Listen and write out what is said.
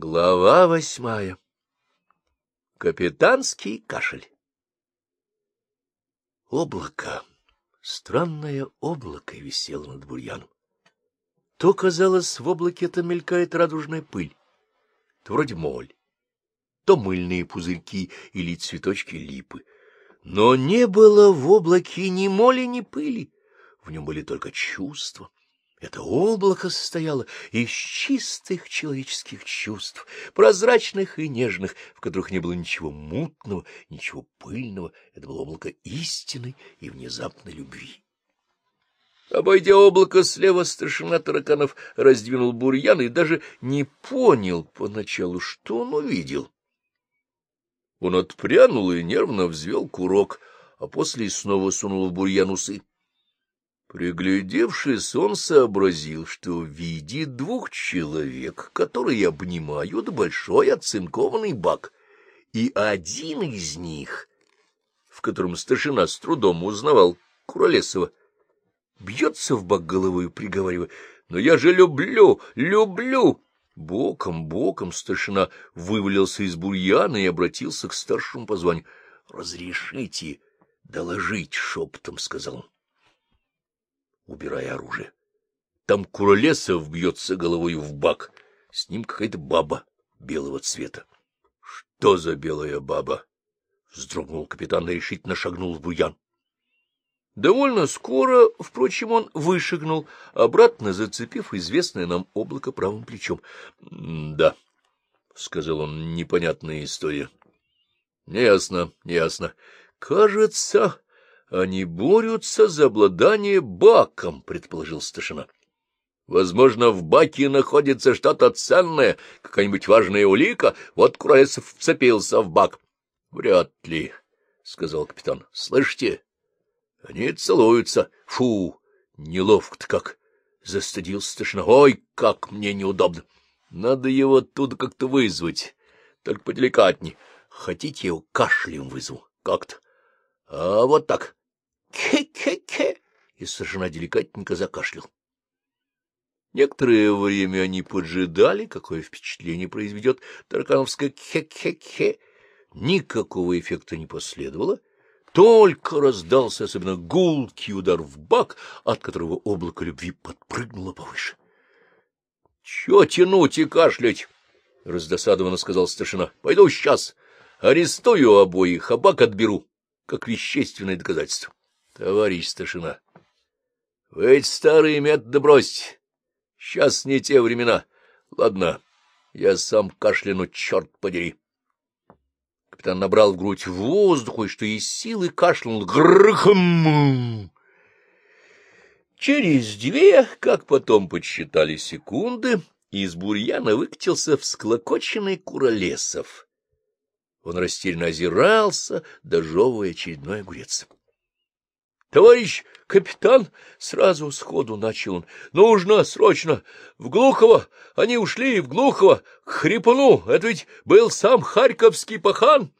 Глава восьмая. Капитанский кашель. Облако, странное облако висело над бурьяном. То, казалось, в облаке это мелькает радужная пыль, то вроде моль, то мыльные пузырьки или цветочки липы. Но не было в облаке ни моли, ни пыли, в нем были только чувства это облако состояло из чистых человеческих чувств, прозрачных и нежных, в которых не было ничего мутного, ничего пыльного. Это было облако истинной и внезапной любви. Обойдя облако слева, старшина тараканов раздвинул бурьян и даже не понял поначалу, что он увидел. Он отпрянул и нервно взвел курок, а после снова сунул в бурьян усы. Приглядевшись, он сообразил, что видит двух человек, которые обнимают большой оцинкованный бак, и один из них, в котором старшина с трудом узнавал Куролесова, бьется в бак головой, приговаривая, «Но я же люблю, люблю!» Боком, боком старшина вывалился из бурьяна и обратился к старшему по званию. «Разрешите доложить шепотом», — сказал он убирая оружие. Там Куролесов бьется головой в бак, с ним какая-то баба белого цвета. — Что за белая баба? — вздрогнул капитан и решительно шагнул в буян. Довольно скоро, впрочем, он вышагнул, обратно зацепив известное нам облако правым плечом. — Да, — сказал он, — непонятная история. — Неясно, неясно. Кажется, они борются за обладание баком, — предположил старшина. Возможно, в баке находится что-то ценное, какая-нибудь важная улика. Вот Куролесов вцепился в бак. — Вряд ли, — сказал капитан. — Слышите? Они целуются. Фу, неловко-то как. Застыдился старшина. Ой, как мне неудобно. Надо его оттуда как-то вызвать. Только поделикатней. Хотите, его кашлем вызову? Как-то. А вот так. Ке-ке-ке! И совершенно деликатненько закашлял. Некоторое время они поджидали, какое впечатление произведет таракановское «ке-ке-ке». Никакого эффекта не последовало, только раздался особенно гулкий удар в бак, от которого облако любви подпрыгнуло повыше. — Чего тянуть и кашлять? — раздосадованно сказал старшина. — Пойду сейчас. Арестую обоих, а бак отберу, как вещественное доказательство товарищ старшина. Вы эти старые методы бросьте. Сейчас не те времена. Ладно, я сам кашляну, черт подери. Капитан набрал в грудь воздуха и что из силы кашлянул. Грхм! Через две, как потом подсчитали секунды, из бурьяна выкатился всклокоченный куролесов. Он растерянно озирался, дожевывая очередной огурец. — Товарищ капитан, — сразу сходу начал он, — нужно срочно в Глухово. Они ушли в Глухово к Хрипуну. Это ведь был сам харьковский пахан.